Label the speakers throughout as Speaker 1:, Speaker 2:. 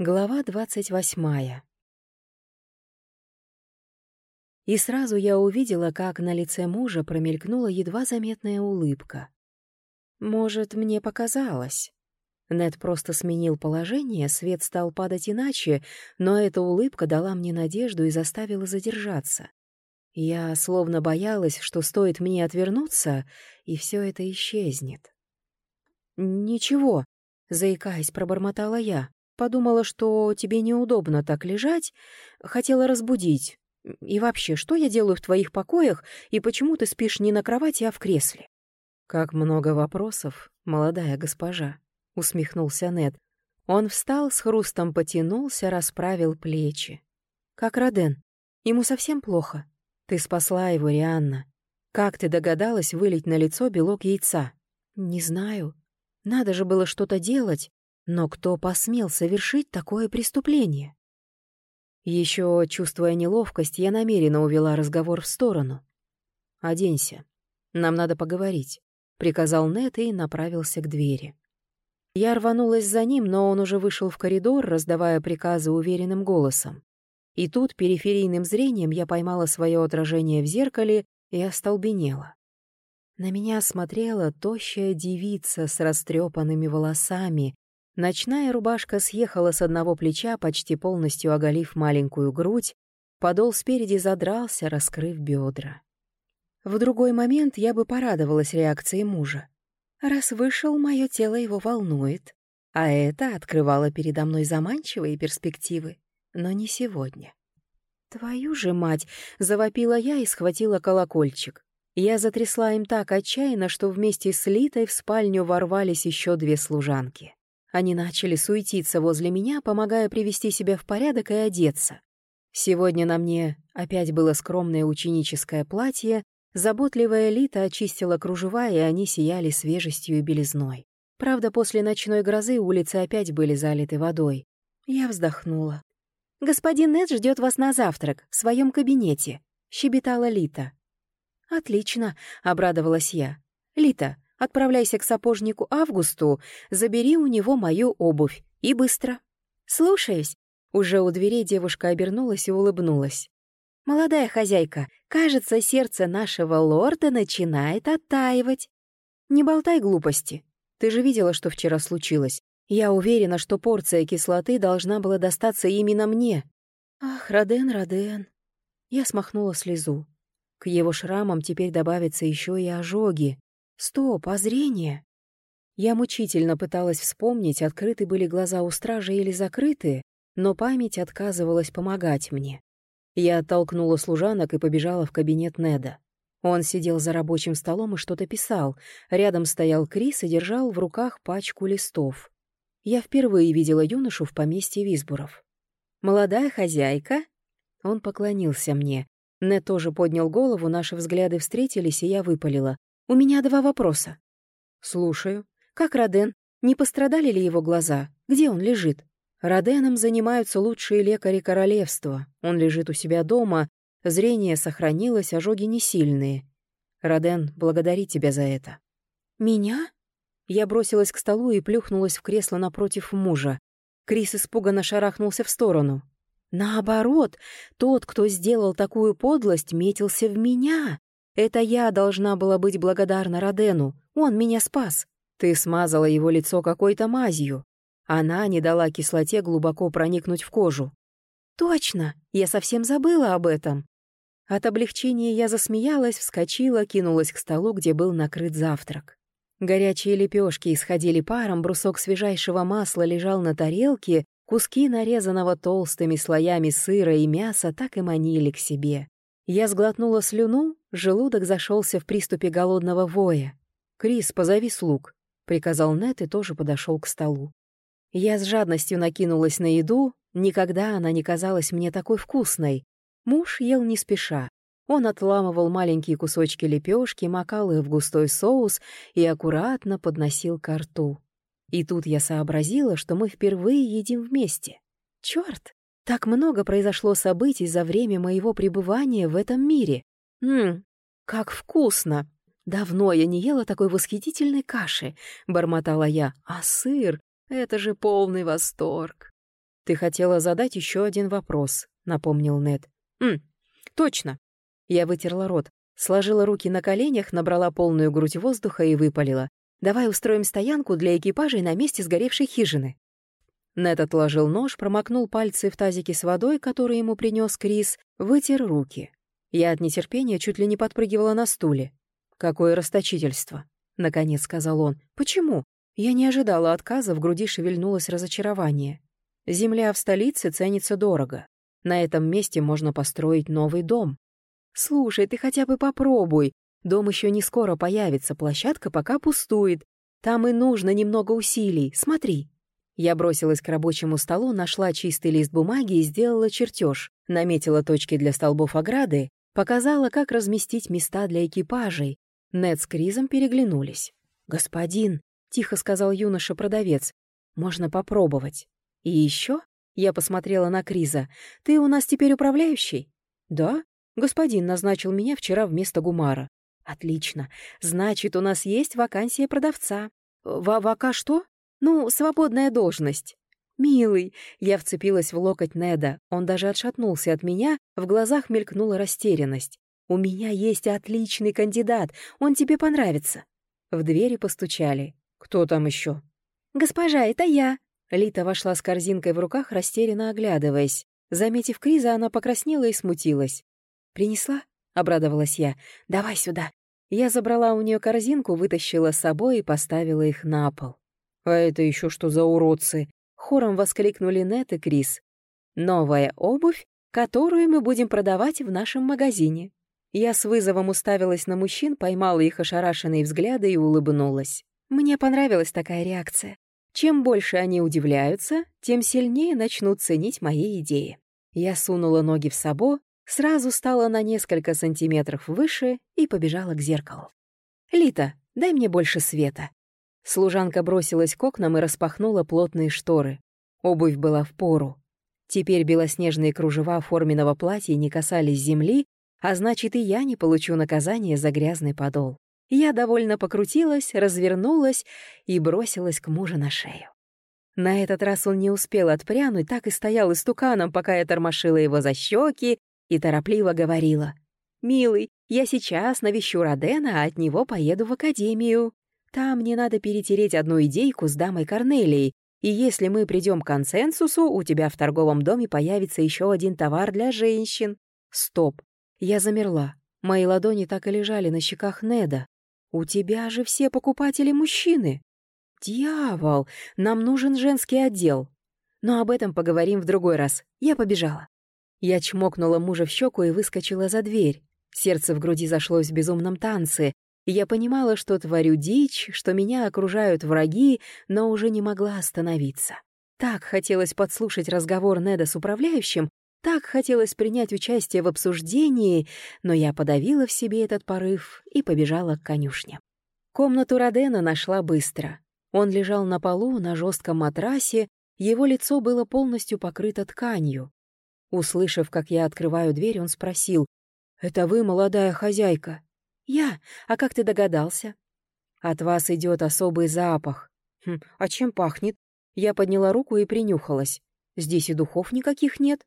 Speaker 1: Глава двадцать восьмая. И сразу я увидела, как на лице мужа промелькнула едва заметная улыбка. Может, мне показалось. Нед просто сменил положение, свет стал падать иначе, но эта улыбка дала мне надежду и заставила задержаться. Я словно боялась, что стоит мне отвернуться, и все это исчезнет. «Ничего», — заикаясь, пробормотала я. Подумала, что тебе неудобно так лежать, хотела разбудить. И вообще, что я делаю в твоих покоях, и почему ты спишь не на кровати, а в кресле?» «Как много вопросов, молодая госпожа», — усмехнулся Нед. Он встал, с хрустом потянулся, расправил плечи. «Как Роден? Ему совсем плохо? Ты спасла его, Рианна. Как ты догадалась вылить на лицо белок яйца?» «Не знаю. Надо же было что-то делать. Но кто посмел совершить такое преступление? Еще, чувствуя неловкость, я намеренно увела разговор в сторону. «Оденься. Нам надо поговорить», — приказал Нет и направился к двери. Я рванулась за ним, но он уже вышел в коридор, раздавая приказы уверенным голосом. И тут периферийным зрением я поймала свое отражение в зеркале и остолбенела. На меня смотрела тощая девица с растрепанными волосами, Ночная рубашка съехала с одного плеча, почти полностью оголив маленькую грудь, подол спереди задрался, раскрыв бедра. В другой момент я бы порадовалась реакции мужа. Раз вышел, мое тело его волнует, а это открывало передо мной заманчивые перспективы, но не сегодня. «Твою же мать!» — завопила я и схватила колокольчик. Я затрясла им так отчаянно, что вместе с Литой в спальню ворвались еще две служанки. Они начали суетиться возле меня, помогая привести себя в порядок и одеться. Сегодня на мне опять было скромное ученическое платье, заботливая Лита очистила кружева, и они сияли свежестью и белизной. Правда, после ночной грозы улицы опять были залиты водой. Я вздохнула. «Господин Нед ждет вас на завтрак, в своем кабинете», — щебетала Лита. «Отлично», — обрадовалась я. «Лита, Отправляйся к сапожнику Августу, забери у него мою обувь. И быстро. Слушаюсь. Уже у дверей девушка обернулась и улыбнулась. «Молодая хозяйка, кажется, сердце нашего лорда начинает оттаивать. Не болтай глупости. Ты же видела, что вчера случилось. Я уверена, что порция кислоты должна была достаться именно мне. Ах, Роден, Роден. Я смахнула слезу. К его шрамам теперь добавятся еще и ожоги. Стоп, а зрение? Я мучительно пыталась вспомнить, открыты были глаза у стражи или закрыты, но память отказывалась помогать мне. Я оттолкнула служанок и побежала в кабинет Неда. Он сидел за рабочим столом и что-то писал. Рядом стоял Крис и держал в руках пачку листов. Я впервые видела юношу в поместье Висбуров. «Молодая хозяйка?» Он поклонился мне. Нед тоже поднял голову, наши взгляды встретились, и я выпалила. У меня два вопроса. Слушаю. Как Роден? Не пострадали ли его глаза? Где он лежит? Роденом занимаются лучшие лекари королевства. Он лежит у себя дома, зрение сохранилось, ожоги не сильные. Роден благодарит тебя за это. Меня? Я бросилась к столу и плюхнулась в кресло напротив мужа. Крис испуганно шарахнулся в сторону. Наоборот, тот, кто сделал такую подлость, метился в меня. Это я должна была быть благодарна Родену. Он меня спас. Ты смазала его лицо какой-то мазью. Она не дала кислоте глубоко проникнуть в кожу. Точно, я совсем забыла об этом. От облегчения я засмеялась, вскочила, кинулась к столу, где был накрыт завтрак. Горячие лепешки исходили паром, брусок свежайшего масла лежал на тарелке, куски нарезанного толстыми слоями сыра и мяса так и манили к себе. Я сглотнула слюну, желудок зашелся в приступе голодного воя. «Крис, позови слуг», — приказал Нет и тоже подошел к столу. Я с жадностью накинулась на еду, никогда она не казалась мне такой вкусной. Муж ел не спеша. Он отламывал маленькие кусочки лепешки, макал их в густой соус и аккуратно подносил ко рту. И тут я сообразила, что мы впервые едим вместе. Чёрт! Так много произошло событий за время моего пребывания в этом мире. Ммм, как вкусно! Давно я не ела такой восхитительной каши, бормотала я. А сыр — это же полный восторг. «Ты хотела задать еще один вопрос», — напомнил Нед. «М, точно». Я вытерла рот, сложила руки на коленях, набрала полную грудь воздуха и выпалила. «Давай устроим стоянку для экипажей на месте сгоревшей хижины». Нед отложил нож, промокнул пальцы в тазике с водой, который ему принес Крис, вытер руки. Я от нетерпения чуть ли не подпрыгивала на стуле. «Какое расточительство!» — наконец сказал он. «Почему?» Я не ожидала отказа, в груди шевельнулось разочарование. Земля в столице ценится дорого. На этом месте можно построить новый дом. «Слушай, ты хотя бы попробуй. Дом еще не скоро появится, площадка пока пустует. Там и нужно немного усилий. Смотри». Я бросилась к рабочему столу, нашла чистый лист бумаги и сделала чертеж, наметила точки для столбов ограды, показала, как разместить места для экипажей. Нед с Кризом переглянулись. «Господин», — тихо сказал юноша-продавец, — «можно попробовать». «И еще?» — я посмотрела на Криза. «Ты у нас теперь управляющий?» «Да, господин назначил меня вчера вместо Гумара». «Отлично. Значит, у нас есть вакансия продавца». В «Вака что?» «Ну, свободная должность». «Милый!» — я вцепилась в локоть Неда. Он даже отшатнулся от меня, в глазах мелькнула растерянность. «У меня есть отличный кандидат, он тебе понравится». В двери постучали. «Кто там еще?» «Госпожа, это я!» Лита вошла с корзинкой в руках, растерянно оглядываясь. Заметив Криза, она покраснела и смутилась. «Принесла?» — обрадовалась я. «Давай сюда». Я забрала у нее корзинку, вытащила с собой и поставила их на пол. «А это еще что за уродцы?» Хором воскликнули Нет и Крис. «Новая обувь, которую мы будем продавать в нашем магазине». Я с вызовом уставилась на мужчин, поймала их ошарашенные взгляды и улыбнулась. Мне понравилась такая реакция. Чем больше они удивляются, тем сильнее начнут ценить мои идеи. Я сунула ноги в сабо, сразу стала на несколько сантиметров выше и побежала к зеркалу. «Лита, дай мне больше света». Служанка бросилась к окнам и распахнула плотные шторы. Обувь была в пору. Теперь белоснежные кружева форменного платья не касались земли, а значит, и я не получу наказание за грязный подол. Я довольно покрутилась, развернулась и бросилась к мужу на шею. На этот раз он не успел отпрянуть, так и стоял истуканом, пока я тормошила его за щеки и торопливо говорила. «Милый, я сейчас навещу Родена, а от него поеду в академию. Там мне надо перетереть одну идейку с дамой Корнелией, и если мы придем к консенсусу, у тебя в торговом доме появится еще один товар для женщин. Стоп. Я замерла. Мои ладони так и лежали на щеках Неда. У тебя же все покупатели мужчины. Дьявол, нам нужен женский отдел. Но об этом поговорим в другой раз. Я побежала. Я чмокнула мужа в щеку и выскочила за дверь. Сердце в груди зашлось в безумном танце, я понимала, что творю дичь, что меня окружают враги, но уже не могла остановиться. Так хотелось подслушать разговор Неда с управляющим, так хотелось принять участие в обсуждении, но я подавила в себе этот порыв и побежала к конюшне. Комнату Родена нашла быстро. Он лежал на полу на жестком матрасе, его лицо было полностью покрыто тканью. Услышав, как я открываю дверь, он спросил, «Это вы, молодая хозяйка?» «Я? А как ты догадался?» «От вас идет особый запах». «Хм, а чем пахнет?» Я подняла руку и принюхалась. «Здесь и духов никаких нет?»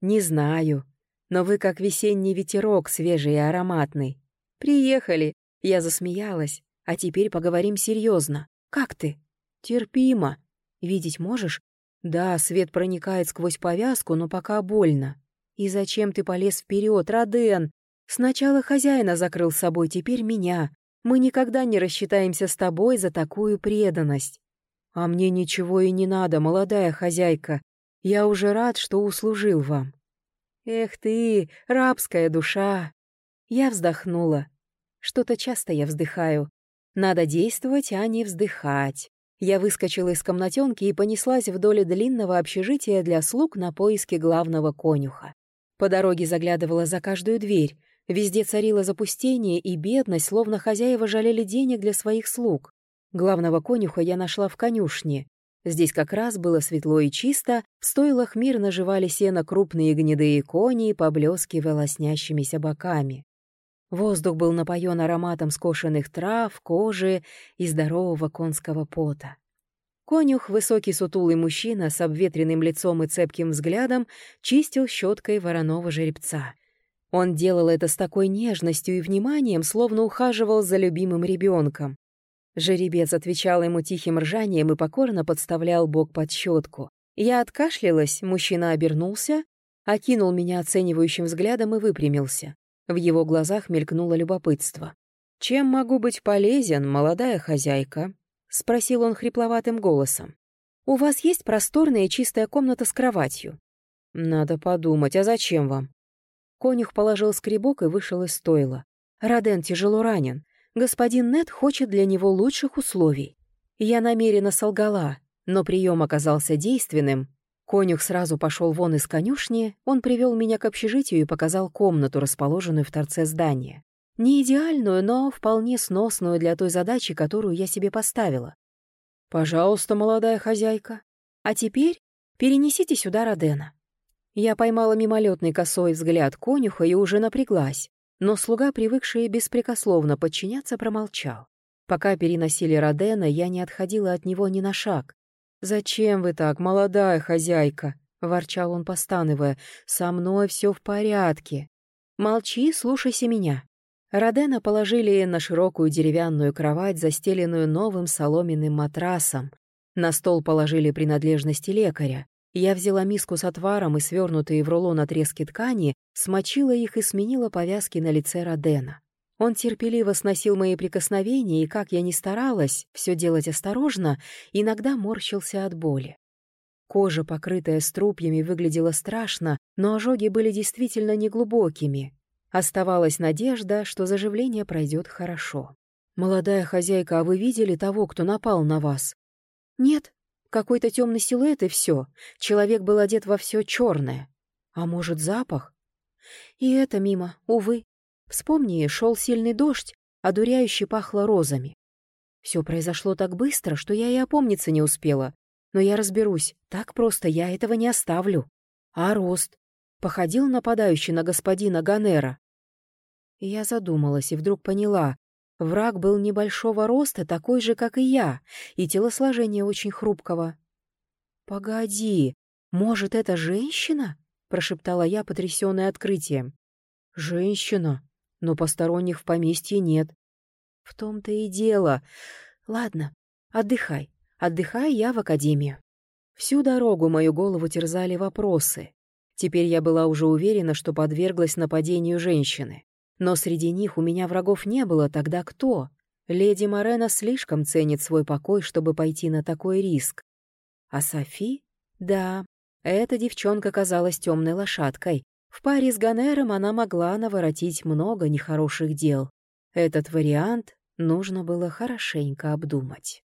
Speaker 1: «Не знаю. Но вы как весенний ветерок, свежий и ароматный. Приехали!» Я засмеялась. «А теперь поговорим серьезно. Как ты?» «Терпимо. Видеть можешь?» «Да, свет проникает сквозь повязку, но пока больно». «И зачем ты полез вперед, Роден? Сначала хозяина закрыл с собой, теперь меня. Мы никогда не рассчитаемся с тобой за такую преданность. А мне ничего и не надо, молодая хозяйка. Я уже рад, что услужил вам. Эх ты, рабская душа. Я вздохнула. Что-то часто я вздыхаю. Надо действовать, а не вздыхать. Я выскочила из комнатенки и понеслась вдоль длинного общежития для слуг на поиски главного конюха. По дороге заглядывала за каждую дверь. Везде царило запустение и бедность, словно хозяева жалели денег для своих слуг. Главного конюха я нашла в конюшне. Здесь как раз было светло и чисто, в стойлах мирно жевали сено крупные гнедые кони, поблескивая лоснящимися боками. Воздух был напоен ароматом скошенных трав, кожи и здорового конского пота. Конюх, высокий сутулый мужчина с обветренным лицом и цепким взглядом, чистил щеткой вороного жеребца. Он делал это с такой нежностью и вниманием, словно ухаживал за любимым ребенком. Жеребец отвечал ему тихим ржанием и покорно подставлял бок под щетку. Я откашлялась, мужчина обернулся, окинул меня оценивающим взглядом и выпрямился. В его глазах мелькнуло любопытство. «Чем могу быть полезен, молодая хозяйка?» — спросил он хрипловатым голосом. «У вас есть просторная и чистая комната с кроватью?» «Надо подумать, а зачем вам?» Конюх положил скребок и вышел из стойла. «Роден тяжело ранен. Господин Нет хочет для него лучших условий. Я намеренно солгала, но прием оказался действенным. Конюх сразу пошел вон из конюшни, он привел меня к общежитию и показал комнату, расположенную в торце здания. Не идеальную, но вполне сносную для той задачи, которую я себе поставила. «Пожалуйста, молодая хозяйка. А теперь перенесите сюда Родена». Я поймала мимолетный косой взгляд конюха и уже напряглась, но слуга, привыкший беспрекословно подчиняться, промолчал. Пока переносили Родена, я не отходила от него ни на шаг. «Зачем вы так, молодая хозяйка?» — ворчал он, постановая. «Со мной все в порядке. Молчи, слушайся меня». Родена положили на широкую деревянную кровать, застеленную новым соломенным матрасом. На стол положили принадлежности лекаря. Я взяла миску с отваром и свернутые в рулон отрезки ткани, смочила их и сменила повязки на лице Родена. Он терпеливо сносил мои прикосновения, и, как я ни старалась, все делать осторожно, иногда морщился от боли. Кожа, покрытая струпьями, выглядела страшно, но ожоги были действительно неглубокими. Оставалась надежда, что заживление пройдет хорошо. «Молодая хозяйка, а вы видели того, кто напал на вас?» «Нет. Какой-то темный силуэт и все. Человек был одет во все черное. А может, запах?» «И это мимо, увы. Вспомни, шел сильный дождь, а дуряюще пахло розами. Все произошло так быстро, что я и опомниться не успела. Но я разберусь, так просто я этого не оставлю. А рост? Походил нападающий на господина Ганера. Я задумалась и вдруг поняла. Враг был небольшого роста, такой же, как и я, и телосложение очень хрупкого. «Погоди, может, это женщина?» — прошептала я, потрясённая открытием. «Женщина, но посторонних в поместье нет». «В том-то и дело. Ладно, отдыхай. Отдыхай я в академию». Всю дорогу мою голову терзали вопросы. Теперь я была уже уверена, что подверглась нападению женщины. Но среди них у меня врагов не было, тогда кто? Леди Морена слишком ценит свой покой, чтобы пойти на такой риск. А Софи? Да, эта девчонка казалась темной лошадкой. В паре с Ганером она могла наворотить много нехороших дел. Этот вариант нужно было хорошенько обдумать.